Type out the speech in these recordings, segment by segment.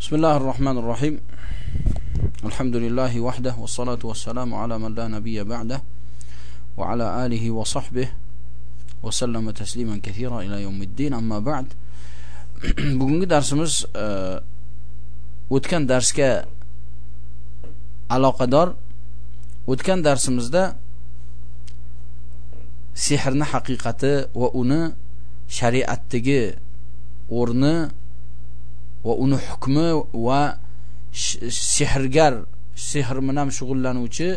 بسم الله الرحمن الرحيم. الحمد لله وحده والصلاة والسلام على من لا نبي بعده وعلى آله وصحبه وسلم تسليما كثيرا إلى يوم الدين. أما بعد bugungi darsimiz o'tgan darsga aloqador o'tgan darsimizda sehrni haqiqati va uni shariatdagi o'rni va uni hukmi va sehrgar sehr bilan shug'ullanuvchi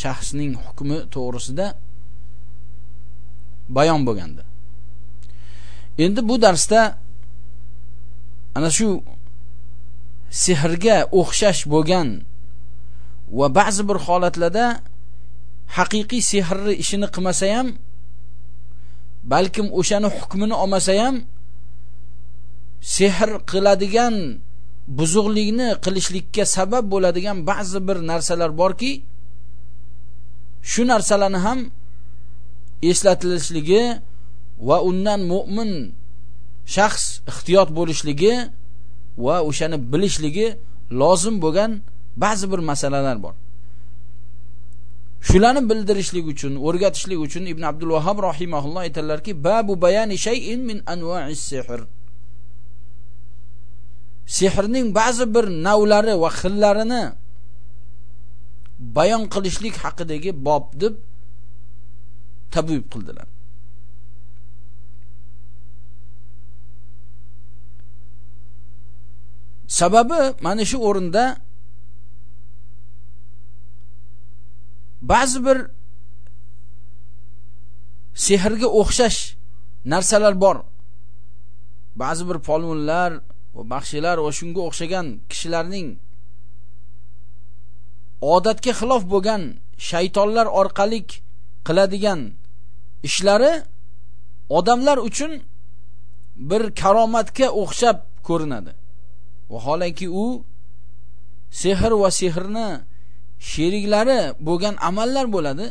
shaxsning hukmi to'g'risida bayon bo'lgandi. Endi bu darsda ana shu sehrga o'xshash bo'lgan va ba'zi bir holatlarda haqiqiy sehrni ishini qilmasa ham balkim o'shani hukmini olmasa ham sehr qiladigan buzuqlikni qilishlikka sabab bo'ladigan ba'zi bir narsalar borki shu narsalarni ham eslatilishligi va undan mu'min shaxs ehtiyot bo'lishligi va o'shani bilishligi lozim bo'lgan ba'zi bir masalalar bor. Shularni bildirishlik uchun o'rgatishlik uchun ibn abdul vahob rahimaulloh aytadilarki babu bayani shay'in min anwa'is sehr sehrning ba'zi bir navlari va xillarini bayon qilishlik haqidagi bob deb tabib qildilar. Sababi mana shu o'rinda ba'zi bir sehrga o'xshash narsalar bor. Ba'zi bir polvonlar va baxshilar va shunga o'xshagan kishilarning odatga xilof bo'lgan shaytonlar orqali qiladigan ishlari odamlar uchun bir karomatga o'xshab ko'rinadi. Vaholanki u sehr va sehrni sheriklari bo'lgan amallar bo'ladi.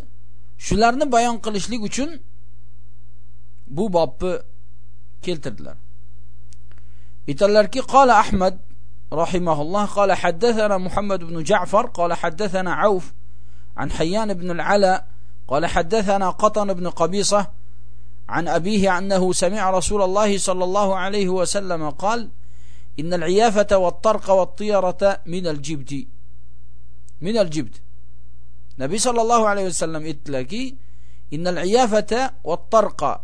Shularni bayon qilishlik uchun bu bobni keltirdilar. Aytadilarki qola ahmad rahimahulloh qola haddathana muhammad ibn ja'far qola haddathana auf عن حيان بن العلا قال حدثنا قطن بن قبيصة عن أبيه أنه سمع رسول الله صلى الله عليه وسلم قال إن العيافة والطرق والطيرة من الجبد من الجبد نبي صلى الله عليه وسلم اتلكي إن العيافة والطرق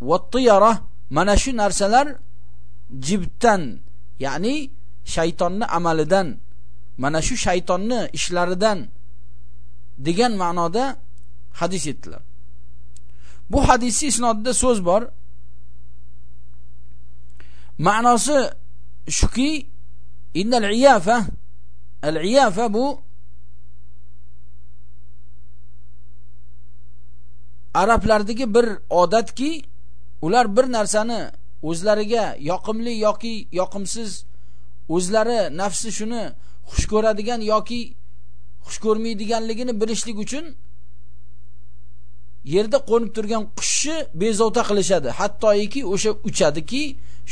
والطيرة mana shu narsalar jibdan ya'ni shaytonni amalidan mana shu shaytonni ishlaridan degan ma'noda hadis etdilar bu hadisi isnodida so'z bor. Ma'nosi shuki innal iyafa al iyafa bu arablardagi bir odatki ular bir narsani o'zlariga yoqimli yoki yoqimsiz o'zlari nafsi shuni xush ko'radigan yoki xush ko'rmaydiganligini bilishlik uchun yerda qo'nib turgan qushni bezovta qilishadi. Hattoiki o'sha uchadiki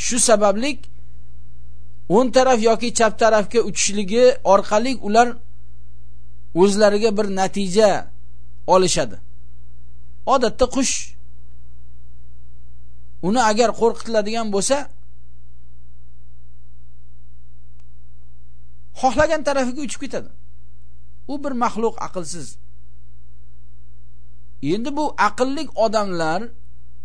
shu sabablik o'ng taraf yoki chap tarafga uchishligi orqali ular o'zlariga bir natija olishadi. Odatda qush uni agar qo'rqitiladigan bo'lsa xohlagan tarafiga uchib ketadi. U bir maxluq aqlsiz. Endi bu aqllik odamlar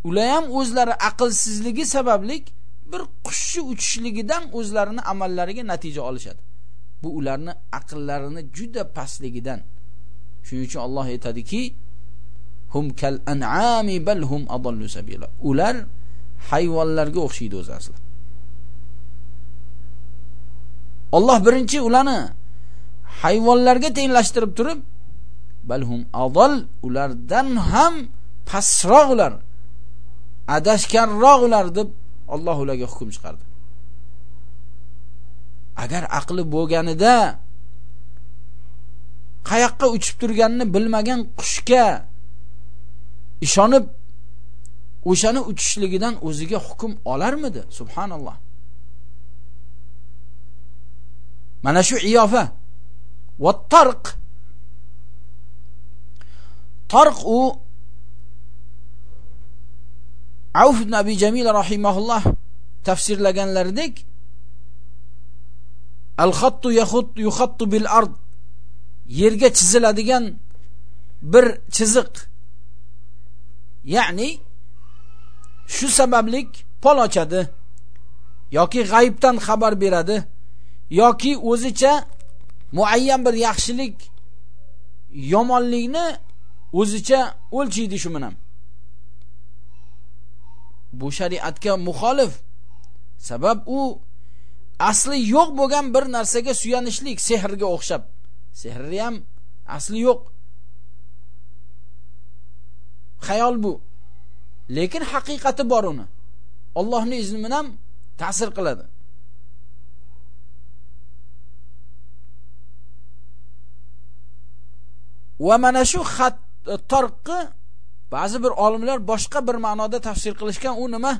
ular ham o'zlari aqlsizligi sabablik bir qushni uchishligidan o'zlarini amallariga natija olishadi. Bu ularni aqllarini juda pastligidan. Shuning uchun Alloh aytadiki hum kal an'ami bal hum adallu sabila. Ular hayvonlarga o'xshaydi o'zi asli Alloh birinchi ularni hayvonlarga tenglashtirib turib balhum adal ulardan ham pastroq ular adashganroq ular deb Alloh ularga hukm chiqardi. Agar aqli bo'lganida qayoqqa uchib turganini bilmagan qushga ishonib o'shani uchishligidan o'ziga hukm olarmidi? Subhanalloh. Mana shu iyofa. Va tarq. Tarq u Avf ibn Abi Jamil rahimahulloh tafsirlaganlaridek al-xattu yuxattu bil ard yerga chiziladigan bir chiziq ya'ni shu sabablik pol ochadi. Yoki g'aybdan xabar beradi. Yoki o'zicha muayyan bir yaxshilik yomonlikni o'zicha o'lchaydi shu bilan. Bu shariatga muxolif. Sabab u asli yo'q bo'lgan bir narsaga suyanishlik sehrga o'xshab. Sehrni ham asli yo'q. Xayol bu. Lekin haqiqati bor uni. Allohning izni bilan ta'sir qiladi. Va mana shu xat e, torqi ba'zi bir olimlar boshqa bir ma'noda tafsir qilishgan. U nima?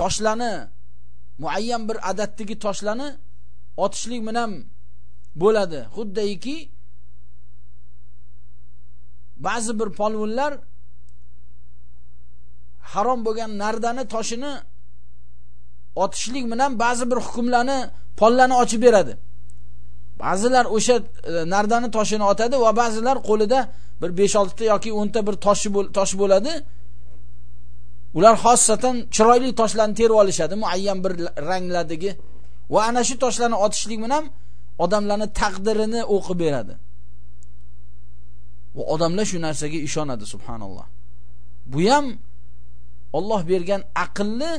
Toshlarni muayyan bir adatdagi toshlarni otishlik bilan bo'ladi. Xuddiki ba'zi bir polvonlar harom bo'lgan nardani toshini otishlik bilan ba'zi bir hukmlarni pollarni ochib beradi. Ba'zilar o'sha e, nardani toshini otadi va ba'zilar qo'lida bir 5-6 ta yoki 10 ta bir toshi tosh bo'ladi. Ular xossatan chiroyli toshlarni terib olishadi muayyan bir ranglardagi va ana shu toshlarni otishlik bilan odamlarni taqdirini o'qib beradi. Va odamlar shu narsaga ishonadi subhanalloh. Bu ham Alloh bergan aqlni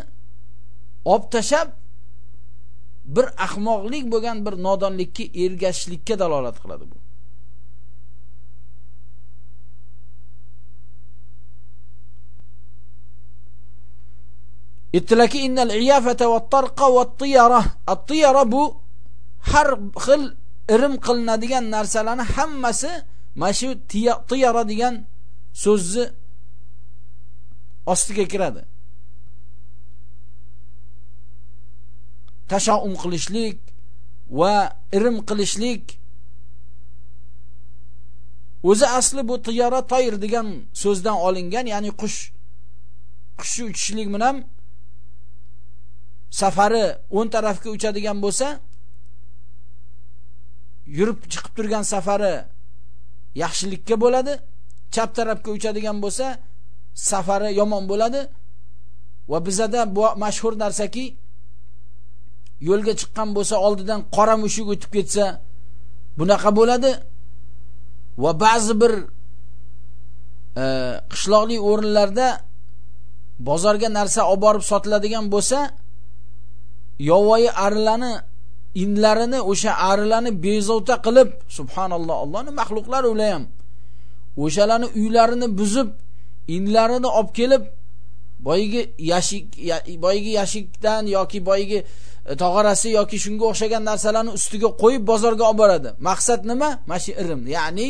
olib tashab bir ahmoqlik bo'lgan bir nodonlikka ergashishlikka dalolat qiladi bu. Ittilaki innal iyafata va tarqa va tiyara. At-tiyara bu har xil irim qilinadigan narsalarni hammasi mana shu tiyara degan so'zni ostiga kiradi. Tashaum qilishlik va irim qilishlik o'zi asli bu tiyora toyir degan so'zdan olingan ya'ni qush qush uchishlik bilan safari o'ng tarafga uchadigan bo'lsa yurib chiqib turgan safari yaxshilikka bo'ladi chap tarafga uchadigan bo'lsa safari yomon bo'ladi. Va bizada bu mashhur narsaki yo'lga chiqqan bo'lsa oldidan qora mushuk o'tib ketsa bunaqa bo'ladi. Va ba'zi bir e, qishloqli o'rinlarda bozorga narsa olib borib sotiladigan bo'lsa yovvoyi arilarni inlarini o'sha arilarni bezovta qilib subhanalloh Allohning maxluqlari ular ham o'shalarni uylarini buzib inlarini olib kelib boyigi yashik boyigi yashikdan yoki boyigi e, tog'arasi yoki shunga o'xshagan narsalarni ustiga qo'yib bozorga olib boradi. Maqsad nima? Mana shu irim ya'ni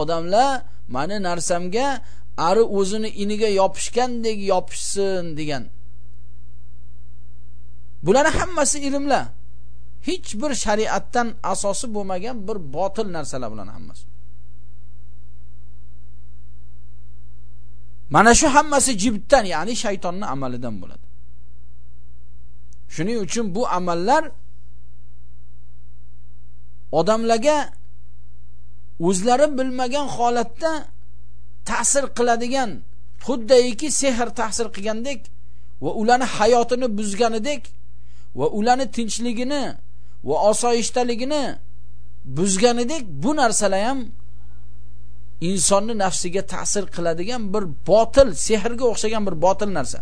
odamlar mani narsamga ari o'zini iniga yopishgandek yopishsin degan. Bularni hammasi ilmlar hech bir shariatdan asosi bo'lmagan bir botil narsalar bularni hammasi. Mana shu hammasi jibtdan ya'ni shaytonning amalidan bo'ladi. Shuning uchun bu amallar odamlarga o'zlari bilmagan holatda ta'sir qiladigan xuddiki sehr ta'sir qilgandek va ularni hayotini buzganidek va ularni tinchligini va osoyishtaligini buzganidek bu narsalar ham insonni nafsiga ta'sir qiladigan bir botil sehrga o'xshagan bir botil narsa.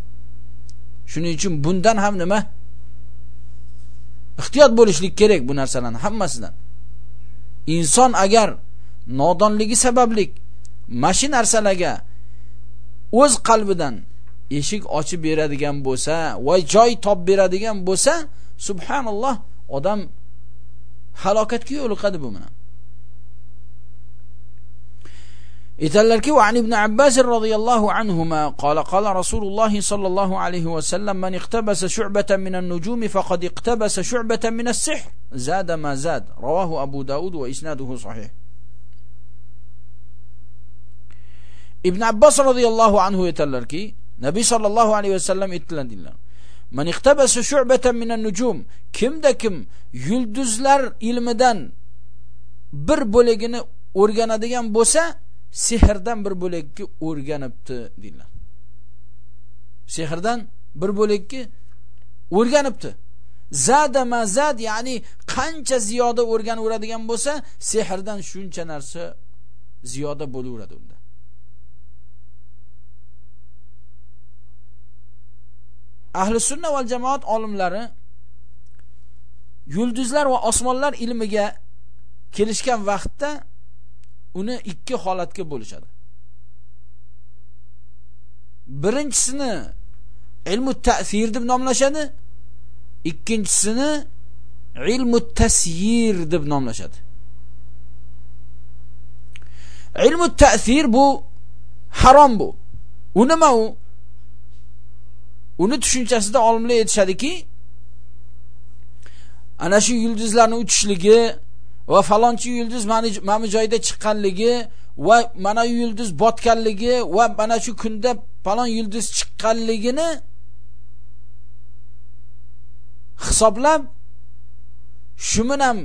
Shuning uchun bundan ham nima? Ehtiyot bo'lishlik kerak bu narsalarni hammasidan. Inson agar nodonligi sabablik mashi narsalarga o'z qalbidan eshik ochib beradigan bo'lsa va joy top beradigan bo'lsa subhanalloh odam halokatga yo'liqadi bu bilan aytadilarki va ibn abbas roziyallohu anhuma qala qala rasululloh sollallohu alayhi vasallam man iqtabasa shu'batan min an-nujumi faqad iqtabasa shu'batan min as-sihr zada ma zad rawahu abu daud va isnaduhu sahih ibn abbos roziyallohu anhu aytadilarki nabiy sollallohu alayhi vasallam aytdilar man iqtabasa shu'batan min an-nujum kimda kim yulduzlar ilmidan bir bo'ligini o'rganadigan bo'lsa sehrdan bir bo'lakka o'rganibdi deydilar sehrdan bir bo'lakka o'rganibdi. Zada mazad ya'ni qancha ziyoda o'rganaveradigan bo'lsa sehrdan shuncha narsa ziyoda bo'laveradi unda. Ahli sunna val jamoat olimlari yulduzlar va osmonlar ilmiga kelishgan vaqtda uni ikki holatga bo'lishadi. Birinchisini ilmu ta'sir deb nomlashadi ikkinchisini ilmu tasyir deb nomlashadi. Ilmu ta'sir bu harom bu. U nima u? Uni tushunchasida olimlar aytishadiki ana shu yulduzlarni uchishligi va falonchi yulduz mana bu joyda chiqqanligi va mana yulduz botganligi va mana shu kunda falon yulduz chiqqanligini hisoblab shu bilan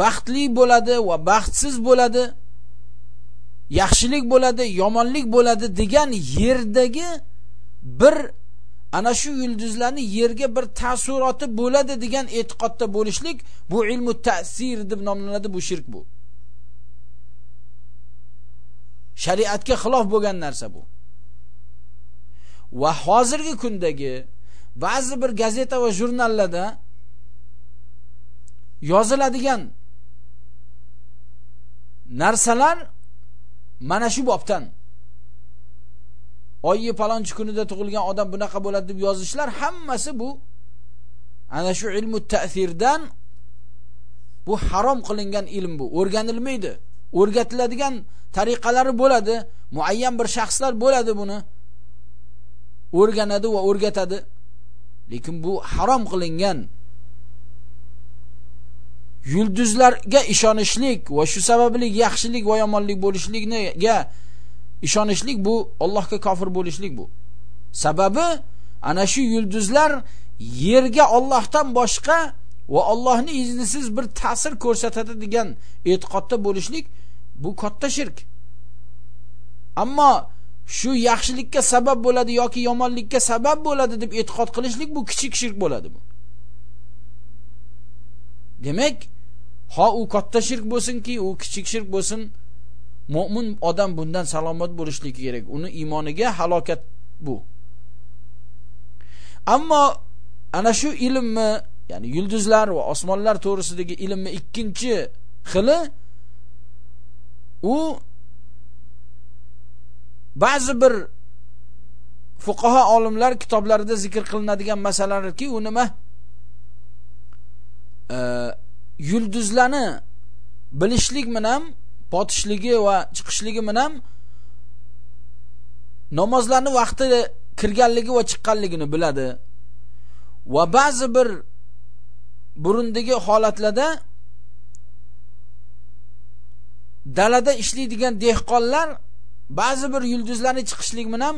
baxtli bo'ladi va baxtsiz bo'ladi yaxshilik bo'ladi yomonlik bo'ladi degan yerdagi bir ana shu yulduzlarni yerga bir ta'siroti bo'ladi degan e'tiqodda bo'lishlik bu ilmu ta'sir deb nomlanadi bu shirk bu. Shariatga xilof bo'lgan narsa bu. Va hozirgi kundagi ba'zi bir gazeta va jurnallarda yoziladigan narsalar mana shu bobdan oyi palonchi kunida tug'ilgan odam bunaqa bo'ladi deb yozishlar hammasi bu. Ana shu ilmu ta'sirdan bu harom qilingan ilm bu. O'rganilmaydi. O'rgatiladigan tariqalari bo'ladi muayyan bir shaxslar bo'ladi buni. O'rganadi va o'rgatadi. Lekin bu harom qilingan yulduzlarga ishonishlik va shu sababli yaxshilik va yomonlik bo'lishligiga ishonishlik bu Allohga kofir bo'lishlik bu. Sababi ana shu yulduzlar yerga Allohdan boshqa va Allohning iznisiz bir ta'sir ko'rsatadi degan e'tiqodda bo'lishlik bu katta shirk. Ammo shu yaxshilikka sabab bo'ladi yoki yomonlikka sabab bo'ladi deb e'tiqod qilishlik bu kichik shirk bo'ladi bu. Demak ho u katta shirk bo'lsinki u kichik shirk bo'lsin mo'min odam bundan salomat bo'lishligi kerak. Uni iymoniga halokat bu. Ammo ana shu ilmni ya'ni yulduzlar va osmonlar to'g'risidagi ilmni ikkinchi xili u ba'zi bir fuqaho olimlar kitoblarida zikr qilinadigan masalalarki u nima? E, yulduzlarni bilishlik bilan botishligi va chiqishligi bilan namozlarni vaqti kirganligi va chiqqanligini biladi. Va ba'zi bir burundagi holatlarda dalada ishlaydigan dehqonlar ba'zi bir yulduzlarni chiqishligi bilan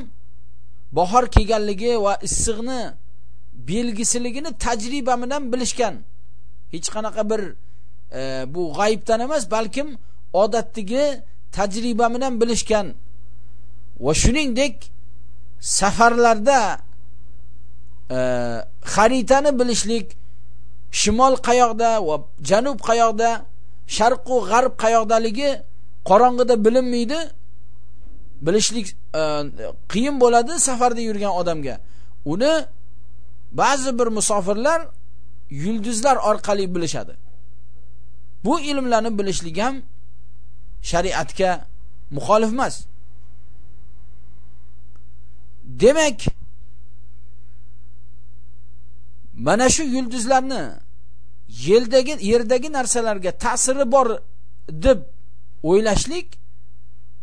bahor kelganligi va issiqni belgisiligini tajriba bilan bilishgan. Hech qanaqa bir e, bu g'ayibdan emas balkim odatdagi tajriba bilan bilishgan. Va shuningdek safarlarda e, xaritani bilishlik shimol qayoqda va janub qayoqda sharq va g'arb qayoqdaligi qorong'ida bilinmaydi. Bilishlik e, qiyin bo'ladi safarda yurgan odamga. Uni ba'zi bir musofirlar yulduzlar orqali bilishadi. Bu ilmlarni bilishlik ham shariatga muxolif emas. Demak mana shu yulduzlarni yildagi yerdagi narsalarga ta'siri bor deb o'ylashlik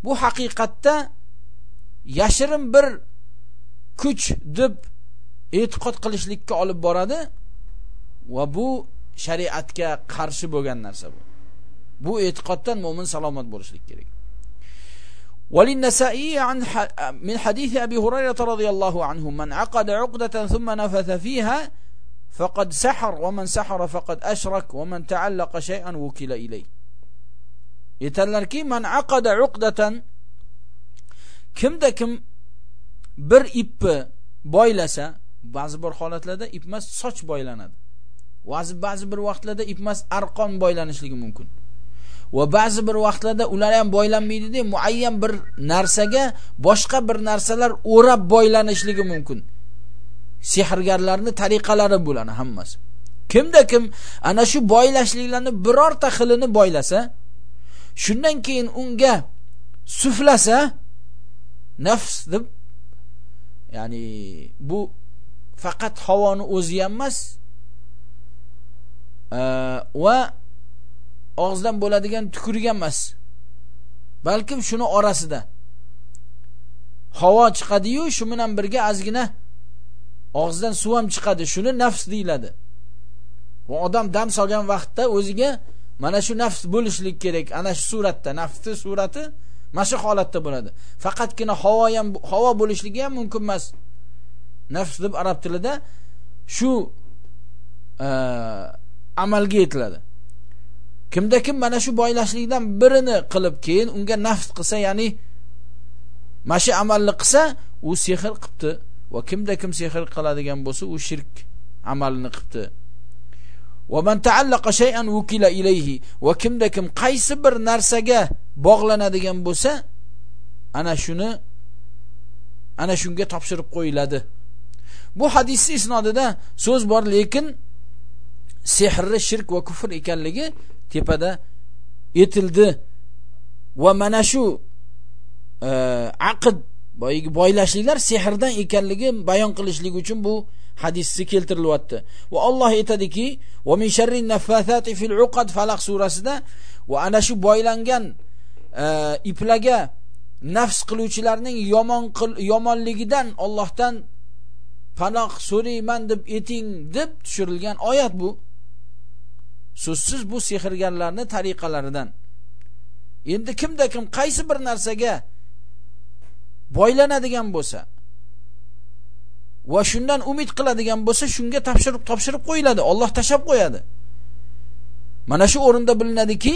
bu haqiqatda yashirin bir kuch deb e'tiqod qilishlikka olib boradi va bu shariatga qarshi bo'lgan narsa bu. bu e'tiqoddan mo'min salomat bo'lishlik kerak وللنسائي عن ح... من حديث أبي هريرة رضي الله عنه من عقد عقدة ثم نفث فيها فقد سحر ومن سحر فقد أشرك ومن تعلق شيئا وكل إليه. يتلركي من عقد عقدة كم دا كم بر إب بايلسة بعض بر حالات لدى إب مس ساچ بايلند بعض بعض بر وقت لدى إب مس أرقان بايلنش لكي ممكن. Va ba'zi bir vaqtlarda ular ham boylanmaydi-da, muayyan bir narsaga boshqa bir narsalar o'rab boylanishligi mumkin. Sehrgarlarning tariqalari bularni hammasi. Kimda kim ana shu boylashliklarni birorta xilini boylasa shundan keyin unga suflasa nafs deb ya'ni bu faqat havoni o'zi emas e, va og'izdan bo'ladigan tukurgan emas. Balkim shuni orasida. Havo chiqadiyu shu bilan birga ozgina og'izdan suv ham chiqadi. Shuni nafs deyiladi. Va odam dam solgan vaqtda o'ziga mana shu nafs bo'lishlik kerak. Ana shu suratda nafsni surati mana shu holatda bo'ladi. Faqatgina havo ham havo bo'lishligi ham mumkin emas. Nafs deb arab tilida shu e, amalga yetiladi kimda kim mana shu boylashlikdan birini qilib keyin unga nafs qilsa ya'ni mana shu amalni qilsa u sehr qilibdi. Va kimda kim sehr qiladigan bo'lsa u shirk amalini qilibdi. Va man ta'allaqa shay'an wukila ilayhi. Va kimda kim qaysi bir narsaga bog'lanadigan bo'lsa ana shuni ana shunga topshirib qo'yiladi. Bu hadisni isnodida so'z bor lekin sehrni shirk va kufr ekanligi tepada etildi. Va mana shu e, aqd boyagi boylashliklar sehrdan ekanligi bayon qilishlik uchun bu hadisni keltirilyapti. Va Alloh aytadiki va min sharri naffathati fil uqad falaq surasida va ana shu boylangan e, iplaga nafs qiluvchilarning yomon yomonligidan Allohdan panoh so'rayman deb eting deb tushirilgan oyat bu. So'zsiz bu sehrgarlarni tariqalaridan. Endi kimda kim qaysi bir narsaga boylanadigan bo'lsa va shundan umid qiladigan bo'lsa shunga topshirib topshirib qo'yiladi Alloh tashab qo'yadi. Mana shu o'rinda bilinadiki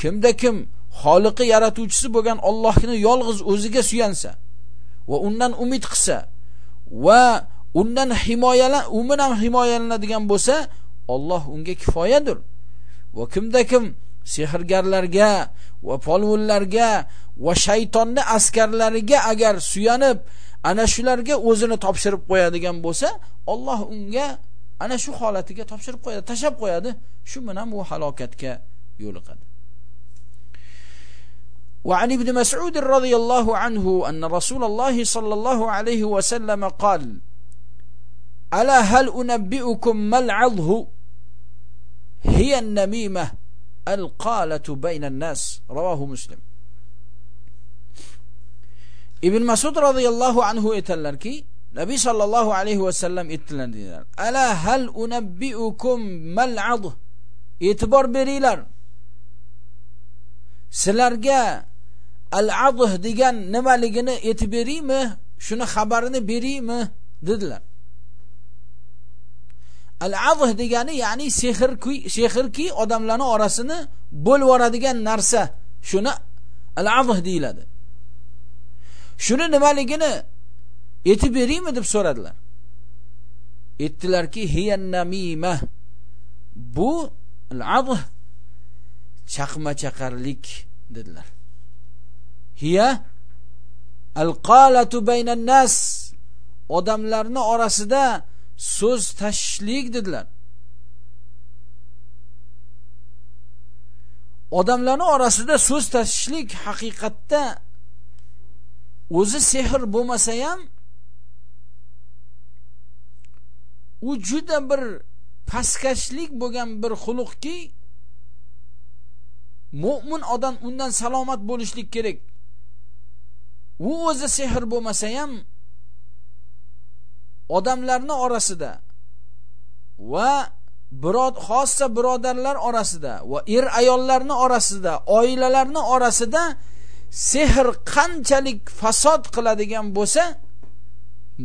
kimda kim xoliqi yaratuvchisi bo'lgan Allohni yolg'iz o'ziga suyansa va undan umid qilsa va undan himoyalan u bilan himoyalanadigan bo'lsa Alloh unga kifoyadir. va kimda kim sehrgarlarga va polvonlarga va shaytonni askarlariga agar suyanib ana shularga o'zini topshirib qo'yadigan bo'lsa Alloh unga ana shu holatiga topshirib qo'yadi tashab qo'yadi shu bilan u halokatga yo'liqadi وعن ابن مسعود رضي الله عنه أن رسول الله صلى الله عليه وسلم قال ألا هل أنبئكم ما العظه هي النميمة القالة بين الناس رواه مسلم. ابن مسود رضي الله عنه إتلنكي نبي صلى الله عليه وسلم اتلن دينار ألا هل أنبئكم ملعض اتبار بريلر. سلرقى العضه ديگن نمالقنا يتبريمه شنو خبرنا بريمه؟ ددلن. Al avh degani ya'ni sehrki sehrki odamlarning orasini bo'lib yuboradigan narsa. Shuni al avh deyiladi. Shuni nimaligini aytib beraymi deb so'radilar. Aytdilarki hiyannamima bu al avh chaqma chaqarlik dedilar. Hiya al-qalatu baynan nas odamlarning orasida so'z tashishlik dedilar. Odamlarni orasida so'z tashishlik haqiqatda o'zi sehr bo'lmasa ham u juda bir pastkashlik bo'lgan bir xuluqki mo'min odam undan salomat bo'lishlik kerak. U o'zi sehr bo'lmasa ham odamlarni orasida va birod xossa birodarlar orasida va er ayollarni orasida oilalarni orasida sehr qanchalik fasod qiladigan bo'lsa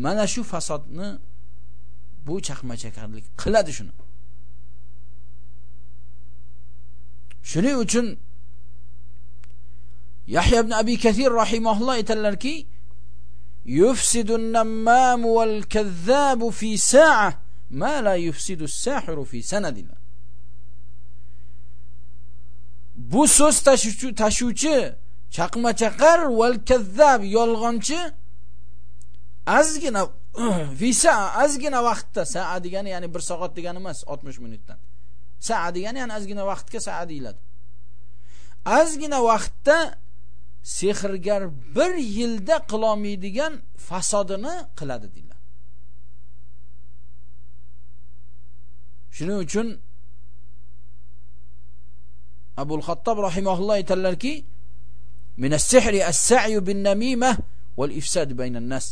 mana shu fasodni bu chaqmachakarlik qiladi shuni. Shuning uchun yahya ibn abi kathir rahimahulloh aytadilarki yufsidun an-nammam wal kazzab fi sa'a ma la yufsidu as-sahiru fi sanadin bu so'z tashuvchi tashuvchi chaqmachaqar val kazzab yolg'onchi azgina visa azgina vaqtda saa degani ya'ni bir soat degani emas 60 minutdan saa degani ya'ni azgina vaqtga saa deyiladi azgina vaqtda sehrgar bir yilda qilolmaydigan fasodini qiladi deydilar shuning uchun abul xattob rahimahulloh aytadilarki min as-sihri as-sa'yu bin-namimah wal-ifsad bayna nas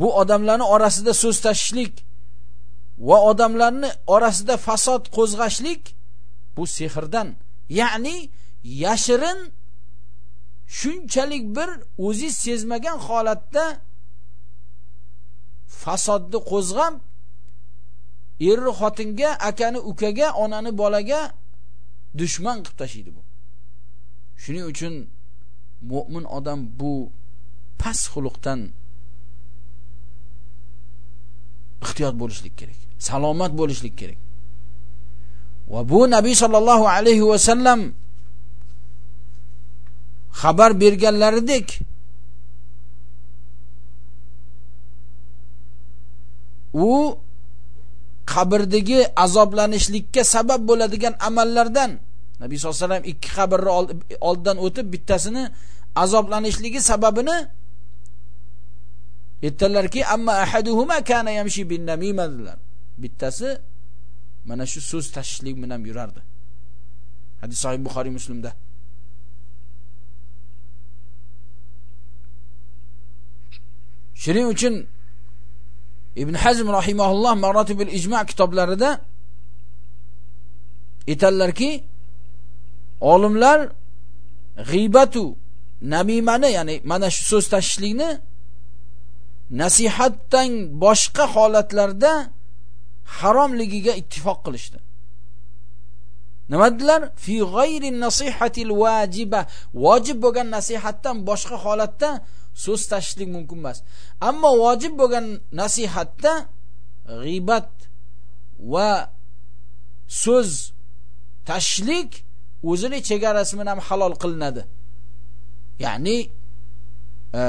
bu odamlarning orasida so'z tashishlik va odamlarni orasida fasod qo'zg'ashlik bu sehrdan ya'ni yashirin shunchalik bir o'ziz sezmagan holatda fasodni qo'zg'ab erni xotinga akani ukaga onani bolaga dushman qilib tashlaydi bu. Shuning uchun mo'min odam bu past xuluqdan ehtiyot bo'lishlik kerak salomat bo'lishlik kerak. Va bu nabiy sollallohu alayhi vasallam xabar berganlaridek u qabrdagi azoblanishlikka sabab bo'ladigan amallardan nabiy sollallohu alayhi vasallam ikki qabrni oldidan o'tib bittasini azoblanishligi sababini aytdilarki amma ahaduhuma kana yamshi bin namima dedilar. Bittasi mana shu so'z tashishlik bilan yurardi. Hadis sahih buxoriy muslimda. Shuning uchun ibn hazm rahimahulloh marotibul ijmo kitoblarida aytadilarki olimlar g'iybatu namimani ya'ni mana shu so'z tashishlikni nasihatdan boshqa holatlarda haromligiga ittifoq qilishdi. Nima dedilar? Fi g'ayri nasihatil vajiba vojib bo'lgan nasihatdan boshqa holatda so'z tashishlik mumkin emas. Ammo vojib bo'lgan nasihatda g'iybat va so'z tashishlik o'zini chegarasi bilan halol qilinadi. Ya'ni e,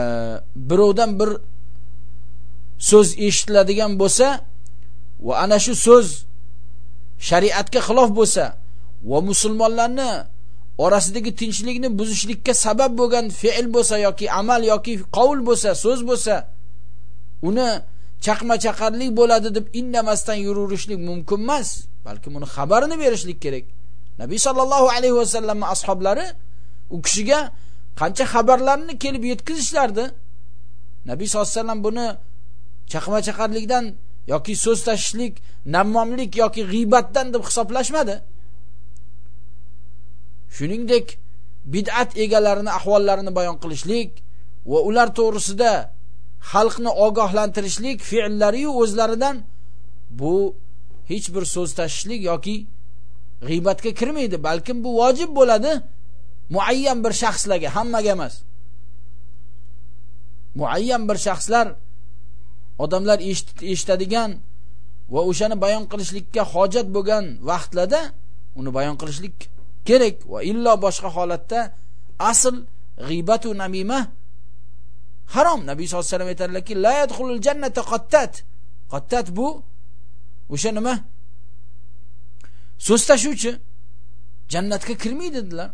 birovdan bir so'z eshitiladigan bo'lsa va ana shu so'z shariatga xilof bo'lsa va musulmonlarni orasidagi tinchlikni buzishlikka sabab bo'lgan fe'l bo'lsa yoki amal yoki qovul bo'lsa so'z bo'lsa uni chaqma chaqarlik bo'ladi deb indamasdan yuraverishlik mumkin emas balki buni xabarini berishlik kerak. Nabiy sollallohu alayhi vasallamni ashoblari u kishiga qancha xabarlarni kelib yetkazishlardi. Nabiy sallallohu alayhi vasallam buni chaqma chaqarlikdan yoki so'z tashishlik nammomlik yoki g'iybatdan deb hisoblashmadi. Shuningdek bid'at egalarini ahvollarini bayon qilishlik va ular to'g'risida xalqni ogohlantirishlik fe'llariyu o'zlaridan bu hech bir so'z tashishlik yoki g'iybatga kirmaydi balkim bu vojib bo'ladi muayyan bir shaxslarga hammaga emas. Muayyan bir shaxslar odamlar eshitadigan va o'shani bayon qilishlikka hojat bo'lgan vaqtlarda uni bayon qilishlik kerak va illo boshqa holatda asl g'ibatu namima harom. Nabiy sollallohu alayhi vasallam aytadilarki la yadkhulul jannata qattat. Qattat bu o'sha nima? So'z tashuvchi jannatga kirmaydi dedilar.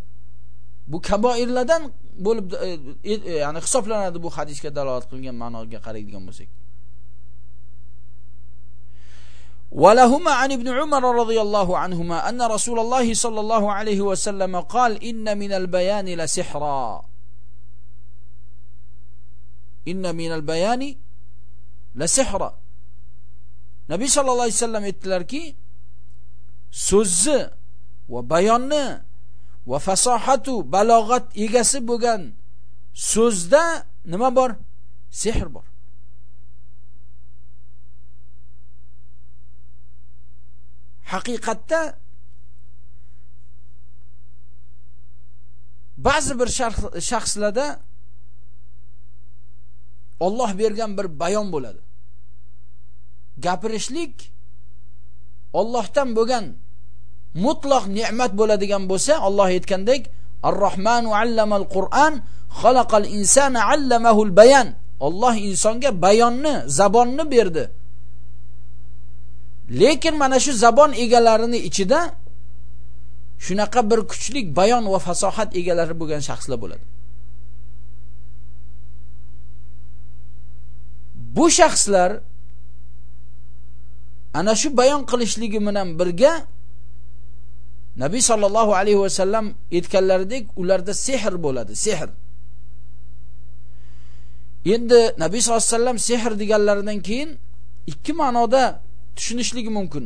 Bu kaboirlardan bo'lib e, e, ya'ni hisoblanadi bu hadisga dalolat qilgan ma'noga qaraydigan bo'lsak. ولهما عن ابن عمر رضي الله عنهما أن رسول الله صلى الله عليه وسلم قال إن من البيان لسحرا. إن من البيان لسحرا. نبي صلى الله عليه وسلم اتلر كي سز وبيان وفصاحة بلغت إيغاسي بغن سزده نما بار سحر بر haqiqatda ba'zi bir shaxslarda Alloh bergan bir bayon bo'ladi. Gapirishlik Allohdan bo'lgan mutlaq ne'mat bo'ladigan bo'lsa Alloh aytgandek Ar-Rahmanu allamal Qur'an xalaqal insana allamahul bayan Alloh insonga bayonni zabonni berdi. Lekin mana shu zabon egalarini ichida shunaqa bir kuchlik bayon va fasohat egalari bo'lgan shaxslar bo'ladi bu shaxslar ana shu bayon qilishligi bilan birga Nabiy sallallohu alayhi va sallam aytganlaridek ularda sehr bo'ladi, sehr. Endi Nabiy sallallohu alayhi vasallam sehr deganlaridan keyin ikki ma'noda tushunishligi mumkin.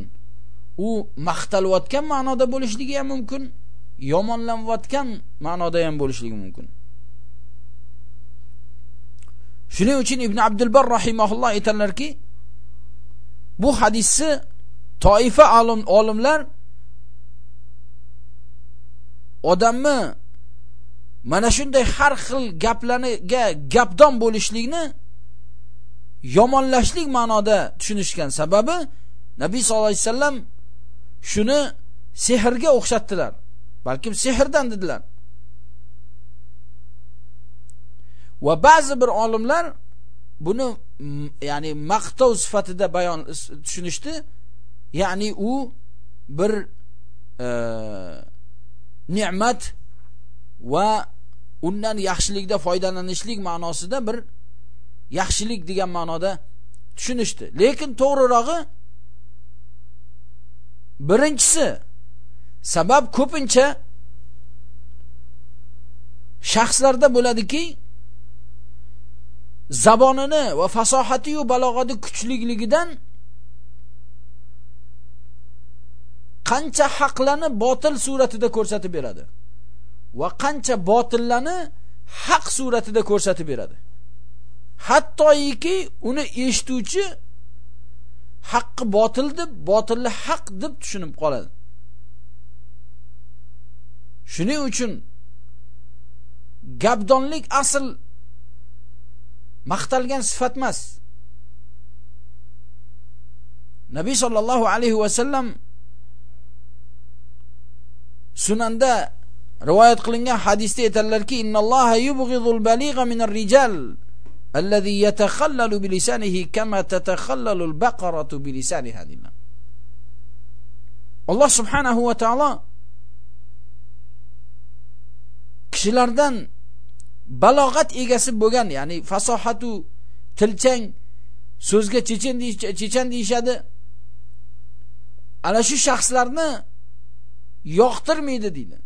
U maqtalayotgan ma'noda bo'lishligi ham mumkin, yomonlanayotgan ma'noda ham bo'lishligi mumkin. Shuning uchun Ibn Abdul rahimaulloh aytadilarki, bu hadisni toifa olim olimlar odamni mana shunday har xil gaplarga gapdon bo'lishlikni yomonlashlik ma'noda tushunishgan sababi Nabiy sollallohu alayhi vasallam shuni sehrga o'xshatdilar. Balkim sehrdan dedilar. Va ba'zi bir olimlar buni ya'ni maqtov sifatida bayon tushunishdi. Ya'ni u bir e, ne'mat va undan yaxshilikda foydalanishlik ma'nosida bir yaxshilik degan ma'noda tushunishdi. Lekin to'g'rirog'i birinchisi sabab ko'pincha shaxslarda bo'ladiki zabonini va fasohati yu balog'ati kuchligligidan qancha haqlarni botil suratida ko'rsatib beradi va qancha botillarni haq suratida ko'rsatib beradi hattoiki uni eshituvchi haqqi botil deb botilni haq deb tushunib qoladi. Shuning uchun gapdonlik asl maqtalgan sifat emas. Nabiy sollallohu alayhi vasallam sunanda rivoyat qilingan hadisda aytadilarki innalloha yubghidul baligha minar rijal. الذي يتخلل بلسانه كما تتخلل البقرة بلسانها bilisaniha deyman Alloh subhanahu va taolo kishilardan balog'at egasi bo'lgan ya'ni fasohatu tilchang so'zga chechen chechan deyishadi ana shu shaxslarni yoqtirmaydi deydi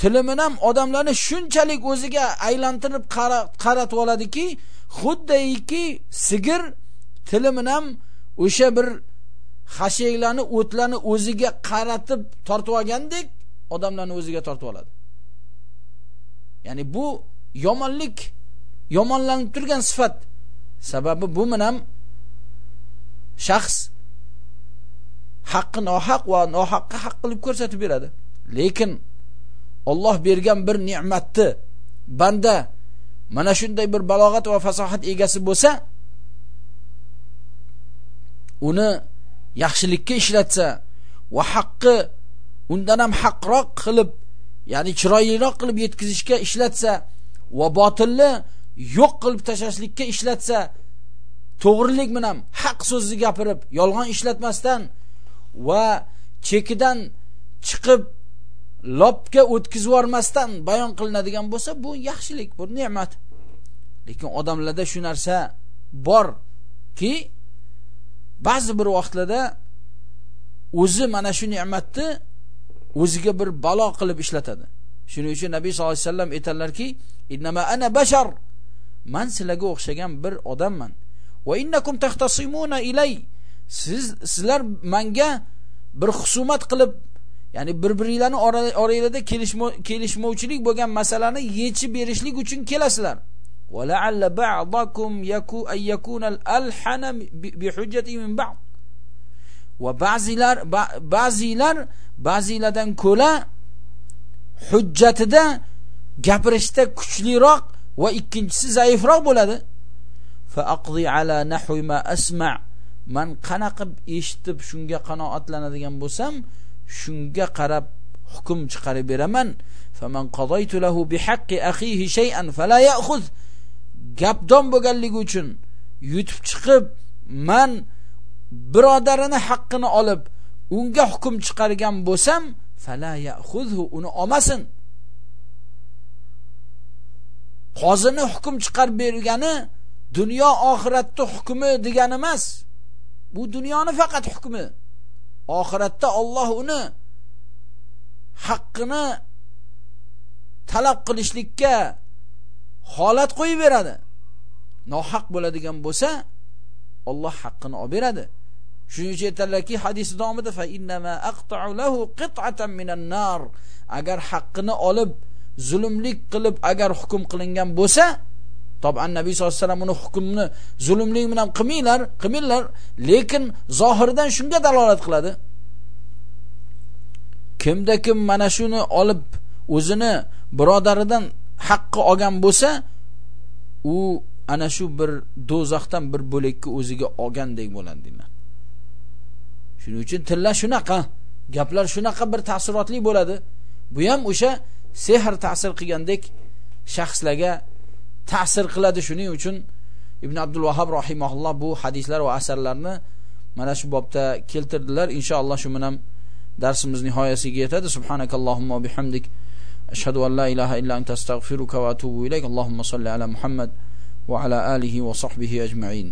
tilimin ham odamlarni shunchalik o'ziga aylantirib qaratib oladiki xuddiki sigir tilimin ham o'sha bir xashaklarni o'tlarni o'ziga qaratib tortib olgandek odamlarni o'ziga tortib oladi. Ya'ni bu yomonlik yomonlanib turgan sifat. Sababi bu bilan shaxs haqqi nohaq va nohaqqa haq qilib ko'rsatib beradi. Lekin Alloh bergan bir ne'matni banda mana shunday bir balog'at va fasohat egasi bo'lsa uni yaxshilikka ishlatsa va haqqi undan ham haqroq qilib ya'ni chiroyliroq qilib yetkazishga ishlatsa va botilni yo'q qilib tashlashlikka ishlatsa to'g'rilik bilan haq so'zni gapirib yolg'on ishlatmasdan va chekidan chiqib lobga o'tkazib yubormasdan bayon qilinadigan bo'lsa bu yaxshilik bu ne'mat. Lekin odamlarda shu narsa borki ba'zi bir vaqtlarda o'zi mana shu ne'matni o'ziga bir balo qilib ishlatadi. Shuning uchun nabiy sallallohu alayhi vasallam aytadilarki innama ana bashar. Man sizlarga o'xshagan bir odamman. Va innakum tahtasimuna ilay. Siz sizlar menga bir husumat qilib ya'ni bir biringlarni oranglarda kelishmovchilik bo'lgan masalani yechib berishlik uchun kelasizlar ولعل بعضكم يكو أن يكون الألحن بحجة من بعض va ba'zilar ba'zilar ba'zilardan ko'la hujjatida gapirishda kuchliroq va ikkinchisi zaifroq bo'ladi fa aqdi ala nahwi ma asma man qanaqib eshitib shunga qanoatlanadigan bo'lsam shunga qarab hukm chiqarib beraman. Faman qadaytu lahu bihaqqi akhihi shay'an fala ya'khudh. Gapdon bo'lganligi uchun yutib chiqib man birodarini haqqini olib unga hukm chiqargan bo'lsam fala ya'khudhu uni olmasin. Qozini hukm chiqarib bergani dunyo oxiratni hukmi degani emas. Bu dunyoni faqat hukmi. Oxiratda Alloh uni haqqini talab qilishlikka holat qo'yib beradi nohaq bo'ladigan bo'lsa Alloh haqqini olib beradi. Shuning uchun aytadilarki hadis davomida fa innama aqta'u lahu qit'atan minan nar. Agar haqqini olib zulmlik qilib agar hukm qilingan bo'lsa Tob'an Nabiy sollallohu alayhi vasallam uni hukmni zulmlik bilan qilmanglar, qilmanglar, lekin zohirdan shunga dalolat qiladi. Kimda kim mana shuni olib o'zini birodaridan haqqi olgan bo'lsa, u ana shu bir do'zaxdan bir bo'lakni o'ziga olgandek bo'ladi deyman. Shuning uchun tilla shunaqa, gaplar shunaqa bir ta'sirotli bo'ladi. Bu ham o'sha sehr ta'sir qilgandek shaxslarga ta'sir qiladi. Shuning uchun Ibn Abdul vahob rahimahulloh bu hadislar va asarlarni mana shu bobda keltirdilar. Inshaalloh shu bilan darsimiz nihoyasiga yetadi. Subhanakallohumma bihamdik ashhadu an la ilaha illa anta astaghfiruka va atubu ilayk. Allohumma solli ala Muhammad va ala alihi va sahbihi ajma'in.